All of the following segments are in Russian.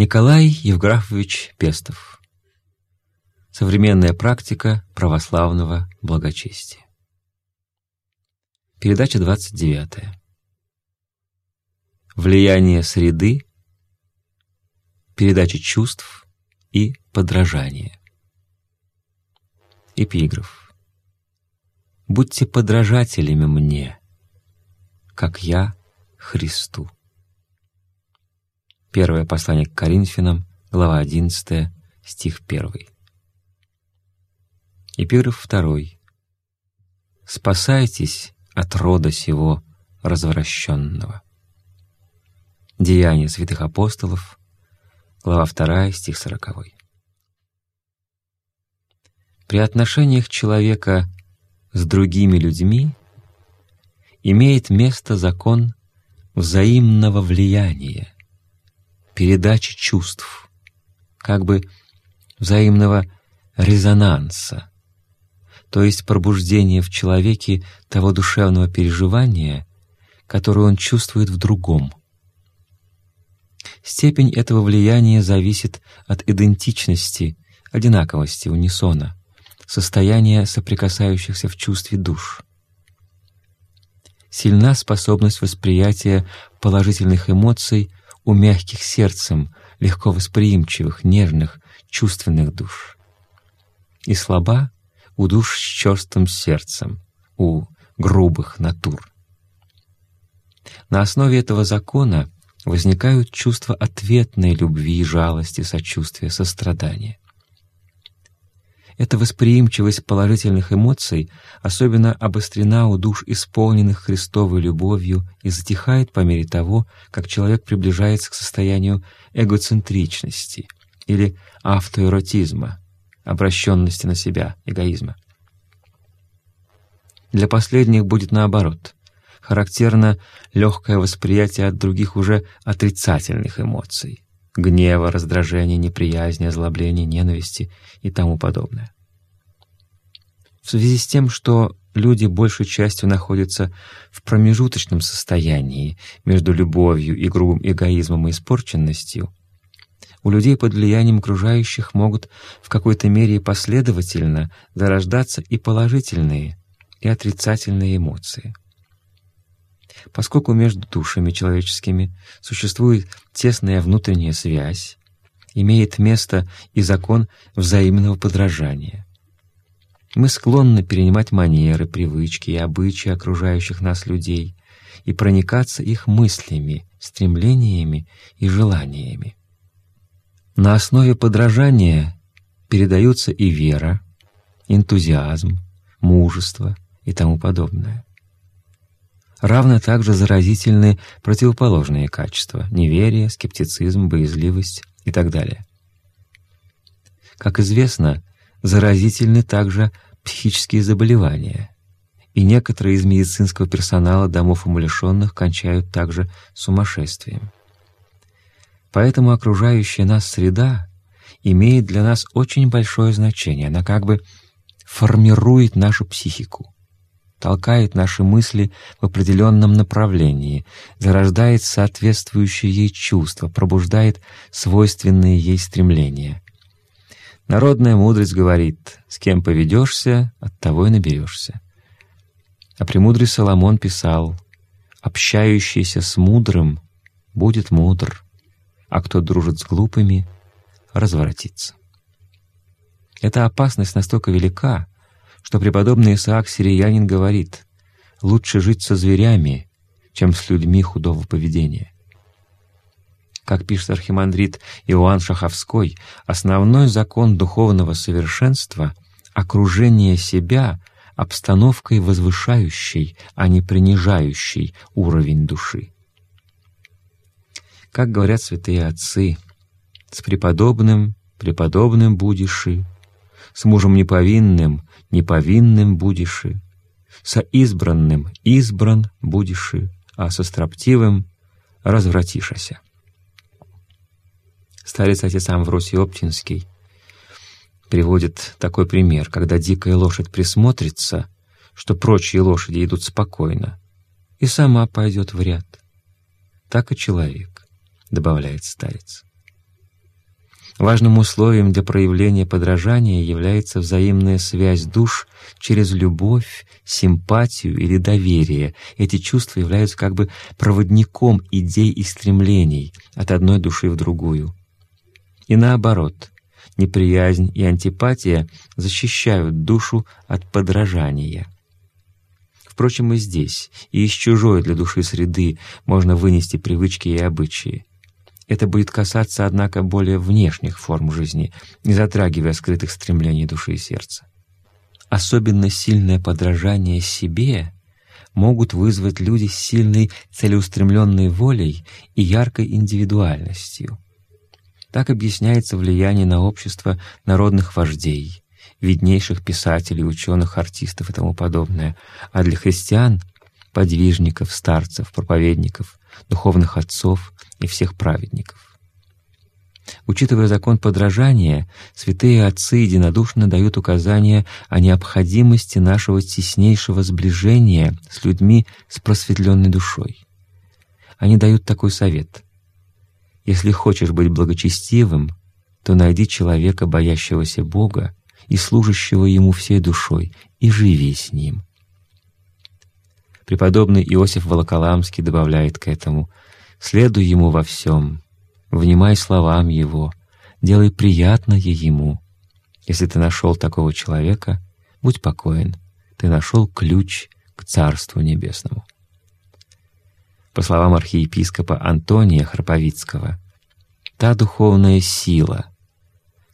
Николай Евграфович Пестов. Современная практика православного благочестия. Передача 29. Влияние среды, передача чувств и подражание. Эпиграф. «Будьте подражателями мне, как я Христу». Первое послание к Коринфянам, глава 11, стих 1. Эпиграф 2. «Спасайтесь от рода сего развращенного». Деяния святых апостолов, глава 2, стих 40. При отношениях человека с другими людьми имеет место закон взаимного влияния, передачи чувств, как бы взаимного резонанса, то есть пробуждения в человеке того душевного переживания, которое он чувствует в другом. Степень этого влияния зависит от идентичности, одинаковости, унисона, состояния соприкасающихся в чувстве душ. Сильна способность восприятия положительных эмоций у мягких сердцем, легко восприимчивых, нежных, чувственных душ. И слаба у душ с черстым сердцем, у грубых натур. На основе этого закона возникают чувства ответной любви, жалости, сочувствия, сострадания. Эта восприимчивость положительных эмоций особенно обострена у душ, исполненных Христовой любовью, и затихает по мере того, как человек приближается к состоянию эгоцентричности или автоэротизма, обращенности на себя, эгоизма. Для последних будет наоборот. Характерно легкое восприятие от других уже отрицательных эмоций гнева, раздражения, неприязни, озлобления, ненависти и тому подобное. В связи с тем, что люди большей частью находятся в промежуточном состоянии между любовью и грубым эгоизмом и испорченностью, у людей под влиянием окружающих могут в какой-то мере последовательно зарождаться и положительные, и отрицательные эмоции — Поскольку между душами человеческими существует тесная внутренняя связь, имеет место и закон взаимного подражания. Мы склонны перенимать манеры, привычки и обычаи окружающих нас людей и проникаться их мыслями, стремлениями и желаниями. На основе подражания передаются и вера, энтузиазм, мужество и тому подобное равно также заразительны противоположные качества — неверие, скептицизм, боязливость и так далее. Как известно, заразительны также психические заболевания, и некоторые из медицинского персонала домов умалишенных кончают также сумасшествием. Поэтому окружающая нас среда имеет для нас очень большое значение, она как бы формирует нашу психику толкает наши мысли в определенном направлении, зарождает соответствующие ей чувства, пробуждает свойственные ей стремления. Народная мудрость говорит, с кем поведешься, от того и наберешься. А премудрый Соломон писал, «Общающийся с мудрым будет мудр, а кто дружит с глупыми, развратится». Эта опасность настолько велика, что преподобный Исаак Сириянин говорит «Лучше жить со зверями, чем с людьми худого поведения». Как пишет архимандрит Иоанн Шаховской, основной закон духовного совершенства — окружение себя обстановкой возвышающей, а не принижающей уровень души. Как говорят святые отцы, «С преподобным преподобным будешь, с мужем неповинным неповинным будешь, со избранным избран будешь, а со строптивым развратишася. Старец отец Амвросий Оптинский приводит такой пример, когда дикая лошадь присмотрится, что прочие лошади идут спокойно, и сама пойдет в ряд. Так и человек, добавляет старец. Важным условием для проявления подражания является взаимная связь душ через любовь, симпатию или доверие. Эти чувства являются как бы проводником идей и стремлений от одной души в другую. И наоборот, неприязнь и антипатия защищают душу от подражания. Впрочем, и здесь, и из чужой для души среды можно вынести привычки и обычаи. Это будет касаться, однако, более внешних форм жизни, не затрагивая скрытых стремлений души и сердца. Особенно сильное подражание себе могут вызвать люди с сильной целеустремленной волей и яркой индивидуальностью. Так объясняется влияние на общество народных вождей, виднейших писателей, ученых, артистов и тому подобное, а для христиан — подвижников, старцев, проповедников, духовных отцов и всех праведников. Учитывая закон подражания, святые отцы единодушно дают указания о необходимости нашего теснейшего сближения с людьми с просветленной душой. Они дают такой совет. «Если хочешь быть благочестивым, то найди человека, боящегося Бога и служащего Ему всей душой, и живи с Ним». Преподобный Иосиф Волоколамский добавляет к этому «Следуй ему во всем, внимай словам его, делай приятное ему. Если ты нашел такого человека, будь покоен, ты нашел ключ к Царству Небесному». По словам архиепископа Антония Храповицкого, та духовная сила,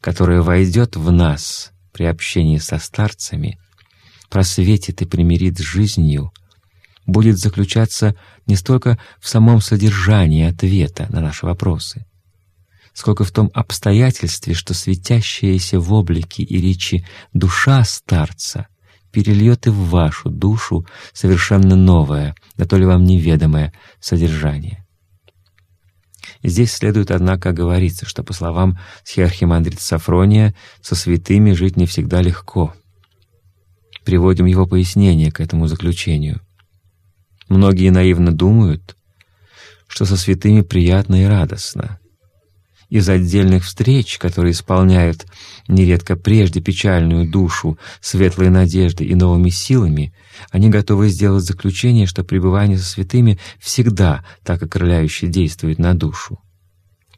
которая войдет в нас при общении со старцами, просветит и примирит с жизнью — будет заключаться не столько в самом содержании ответа на наши вопросы, сколько в том обстоятельстве, что светящаяся в облике и речи душа старца перельет и в вашу душу совершенно новое, да то ли вам неведомое содержание. Здесь следует, однако, оговориться, что, по словам схиархимандрита Сафрония, со святыми жить не всегда легко. Приводим его пояснение к этому заключению. Многие наивно думают, что со святыми приятно и радостно. Из отдельных встреч, которые исполняют нередко прежде печальную душу светлой надеждой и новыми силами, они готовы сделать заключение, что пребывание со святыми всегда так окрыляюще действует на душу.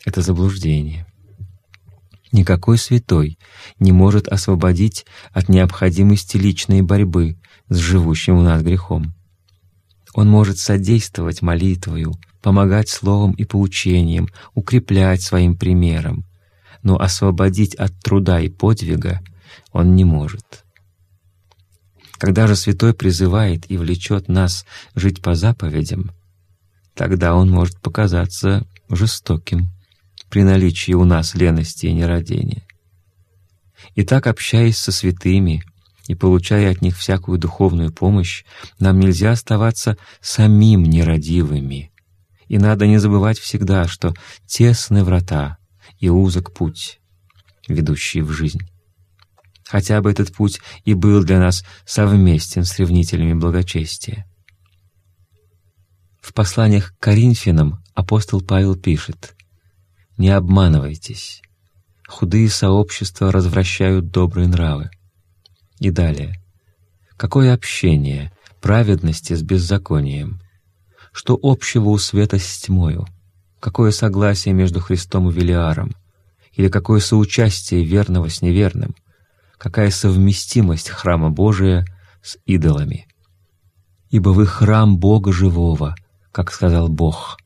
Это заблуждение. Никакой святой не может освободить от необходимости личной борьбы с живущим у нас грехом. Он может содействовать молитвою, помогать словом и поучением, укреплять своим примером, но освободить от труда и подвига он не может. Когда же святой призывает и влечет нас жить по заповедям, тогда он может показаться жестоким при наличии у нас лености и нерадения. И так, общаясь со святыми, и получая от них всякую духовную помощь, нам нельзя оставаться самим нерадивыми. И надо не забывать всегда, что тесны врата и узок путь, ведущий в жизнь. Хотя бы этот путь и был для нас совместен с ревнителями благочестия. В посланиях к Коринфянам апостол Павел пишет «Не обманывайтесь, худые сообщества развращают добрые нравы. И далее. Какое общение праведности с беззаконием? Что общего у света с тьмою? Какое согласие между Христом и Велиаром? Или какое соучастие верного с неверным? Какая совместимость храма Божия с идолами? Ибо вы храм Бога живого, как сказал Бог.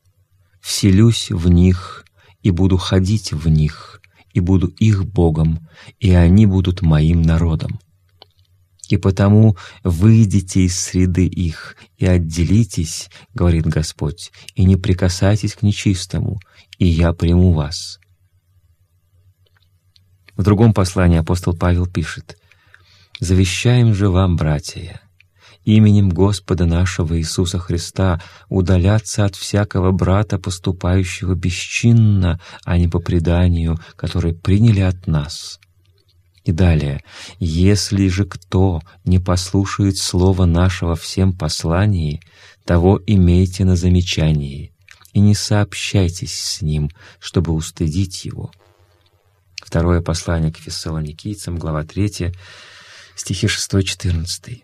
«Вселюсь в них и буду ходить в них, и буду их Богом, и они будут моим народом» и потому выйдите из среды их и отделитесь, — говорит Господь, — и не прикасайтесь к нечистому, и я приму вас». В другом послании апостол Павел пишет, «Завещаем же вам, братья, именем Господа нашего Иисуса Христа удаляться от всякого брата, поступающего бесчинно, а не по преданию, который приняли от нас, и далее, «Если же кто не послушает слова нашего всем послании, того имейте на замечании, и не сообщайтесь с ним, чтобы устыдить его». Второе послание к фессалоникийцам, глава 3, стихи 6-14.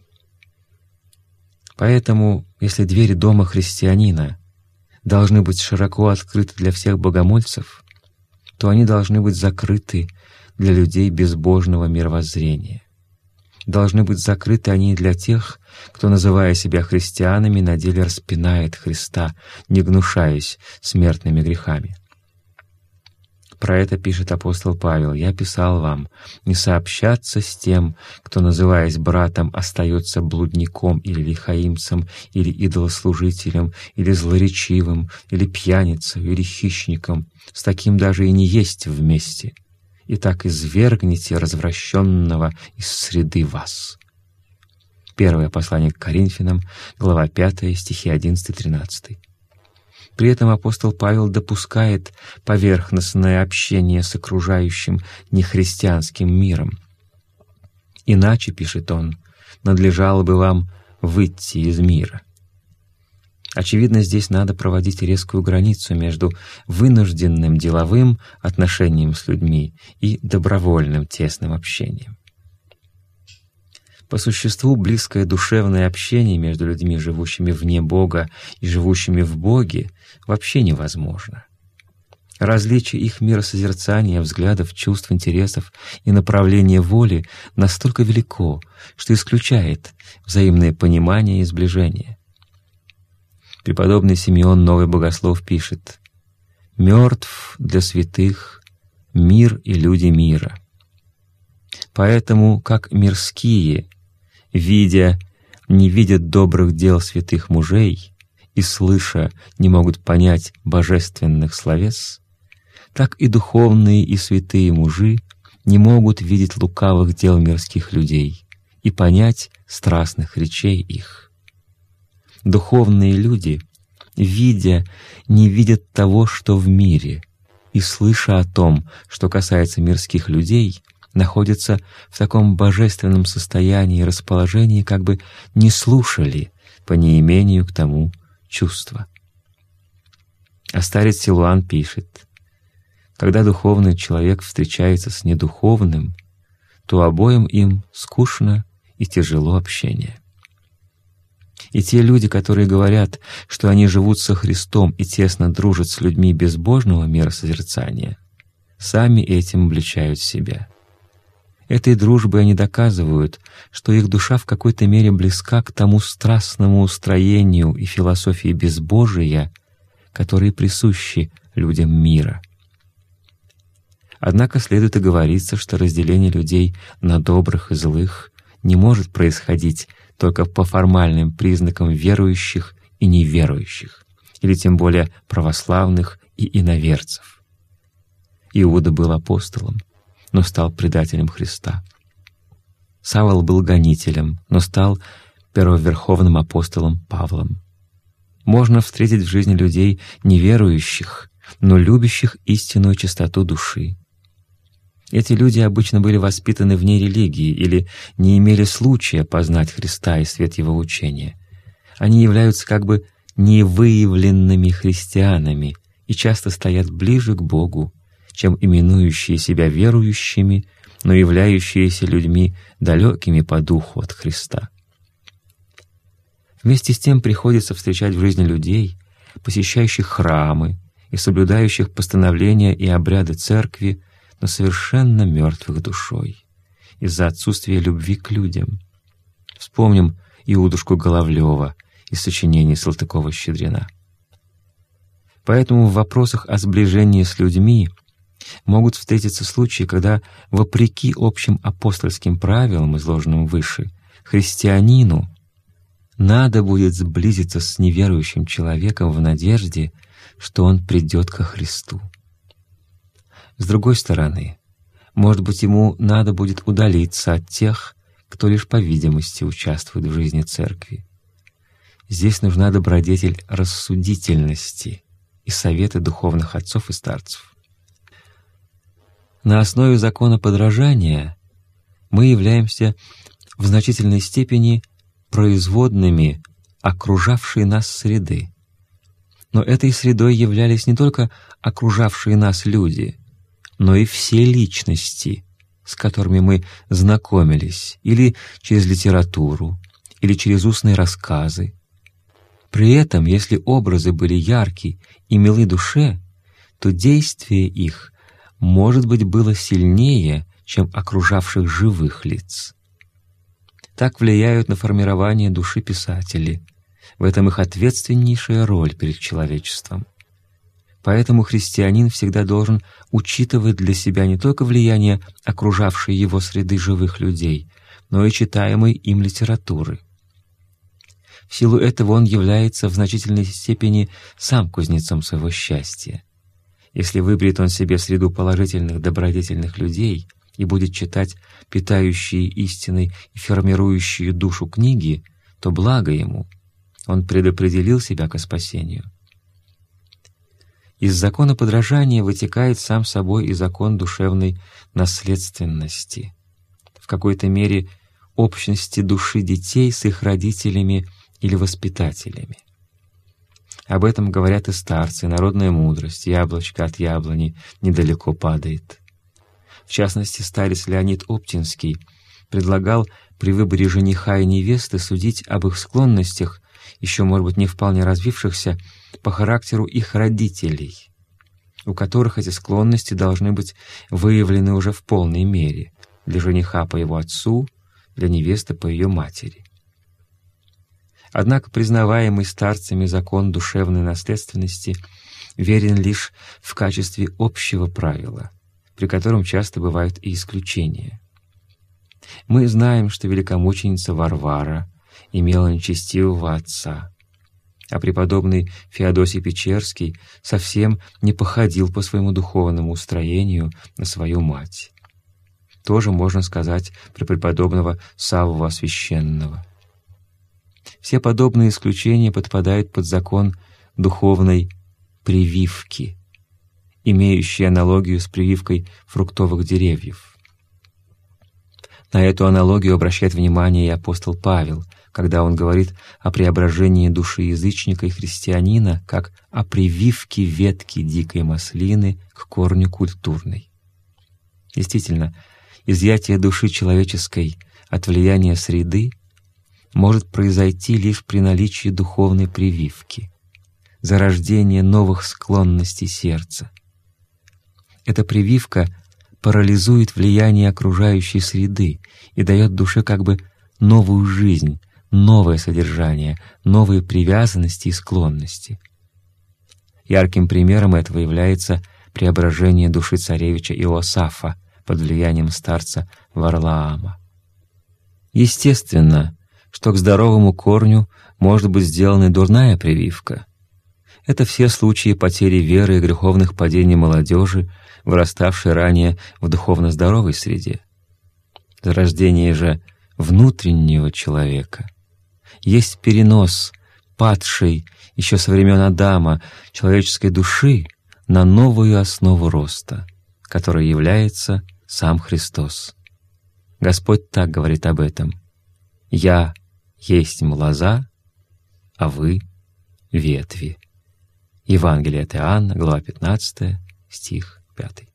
Поэтому, если двери дома христианина должны быть широко открыты для всех богомольцев, то они должны быть закрыты для людей безбожного мировоззрения. Должны быть закрыты они для тех, кто, называя себя христианами, на деле распинает Христа, не гнушаясь смертными грехами. Про это пишет апостол Павел. «Я писал вам, не сообщаться с тем, кто, называясь братом, остается блудником или лихаимцем, или идолослужителем, или злоречивым, или пьяницей, или хищником. С таким даже и не есть вместе. И так извергните развращенного из среды вас». Первое послание к Коринфянам, глава 5, стихи 11-13. При этом апостол Павел допускает поверхностное общение с окружающим нехристианским миром. «Иначе, — пишет он, — надлежало бы вам выйти из мира». Очевидно, здесь надо проводить резкую границу между вынужденным деловым отношением с людьми и добровольным тесным общением. По существу близкое душевное общение между людьми, живущими вне Бога и живущими в Боге, вообще невозможно. Различие их миросозерцания, взглядов, чувств, интересов и направления воли настолько велико, что исключает взаимное понимание и сближение. Преподобный Симеон Новый Богослов пишет «Мертв для святых мир и люди мира». Поэтому, как мирские видя, не видят добрых дел святых мужей и, слыша, не могут понять божественных словес, так и духовные и святые мужи не могут видеть лукавых дел мирских людей и понять страстных речей их. Духовные люди, видя, не видят того, что в мире, и слыша о том, что касается мирских людей — находятся в таком божественном состоянии и расположении, как бы не слушали по неимению к тому чувства. А старец Силуан пишет, «Когда духовный человек встречается с недуховным, то обоим им скучно и тяжело общение». И те люди, которые говорят, что они живут со Христом и тесно дружат с людьми безбожного мира созерцания, сами этим обличают себя. Этой дружбой они доказывают, что их душа в какой-то мере близка к тому страстному устроению и философии безбожия, которые присущи людям мира. Однако следует оговориться, что разделение людей на добрых и злых не может происходить только по формальным признакам верующих и неверующих, или тем более православных и иноверцев. Иуда был апостолом, но стал предателем Христа. Савол был гонителем, но стал первоверховным апостолом Павлом. Можно встретить в жизни людей неверующих, но любящих истинную чистоту души. Эти люди обычно были воспитаны вне религии или не имели случая познать Христа и свет Его учения. Они являются как бы невыявленными христианами и часто стоят ближе к Богу, чем именующие себя верующими, но являющиеся людьми далекими по духу от Христа. Вместе с тем приходится встречать в жизни людей, посещающих храмы и соблюдающих постановления и обряды церкви, но совершенно мертвых душой, из-за отсутствия любви к людям. Вспомним Иудушку Головлева из сочинений Салтыкова-Щедрина. Поэтому в вопросах о сближении с людьми Могут встретиться случаи, когда, вопреки общим апостольским правилам, изложенным выше, христианину надо будет сблизиться с неверующим человеком в надежде, что он придет ко Христу. С другой стороны, может быть, ему надо будет удалиться от тех, кто лишь по видимости участвует в жизни Церкви. Здесь нужна добродетель рассудительности и советы духовных отцов и старцев. На основе закона подражания мы являемся в значительной степени производными окружавшей нас среды. Но этой средой являлись не только окружавшие нас люди, но и все личности, с которыми мы знакомились, или через литературу, или через устные рассказы. При этом, если образы были яркие и милы душе, то действие их, может быть, было сильнее, чем окружавших живых лиц. Так влияют на формирование души писатели. В этом их ответственнейшая роль перед человечеством. Поэтому христианин всегда должен учитывать для себя не только влияние окружавшей его среды живых людей, но и читаемой им литературы. В силу этого он является в значительной степени сам кузнецом своего счастья. Если выберет он себе среду положительных добродетельных людей и будет читать питающие истиной и формирующие душу книги, то благо ему, он предопределил себя к спасению — из закона подражания вытекает сам собой и закон душевной наследственности, в какой-то мере общности души детей с их родителями или воспитателями. Об этом говорят и старцы, народная мудрость, яблочко от яблони недалеко падает. В частности, старец Леонид Оптинский предлагал при выборе жениха и невесты судить об их склонностях, еще, может быть, не вполне развившихся, по характеру их родителей, у которых эти склонности должны быть выявлены уже в полной мере, для жениха по его отцу, для невесты по ее матери. Однако признаваемый старцами закон душевной наследственности верен лишь в качестве общего правила, при котором часто бывают и исключения. Мы знаем, что великомученица Варвара имела нечестивого отца, а преподобный Феодосий Печерский совсем не походил по своему духовному устроению на свою мать. Тоже можно сказать про преподобного Савва Священного. Все подобные исключения подпадают под закон духовной прививки, имеющий аналогию с прививкой фруктовых деревьев. На эту аналогию обращает внимание и апостол Павел — когда он говорит о преображении души язычника и христианина как о прививке ветки дикой маслины к корню культурной. Действительно, изъятие души человеческой от влияния среды может произойти лишь при наличии духовной прививки, зарождения новых склонностей сердца. Эта прививка парализует влияние окружающей среды и дает душе как бы новую жизнь, новое содержание, новые привязанности и склонности. Ярким примером этого является преображение души царевича Иосафа под влиянием старца Варлаама. Естественно, что к здоровому корню может быть сделана дурная прививка. Это все случаи потери веры и греховных падений молодежи, выраставшей ранее в духовно здоровой среде. Зарождение же внутреннего человека — есть перенос падшей еще со времен Адама человеческой души на новую основу роста, которой является сам Христос. Господь так говорит об этом. «Я есть лоза, а вы — ветви». Евангелие от Иоанна, глава 15, стих 5.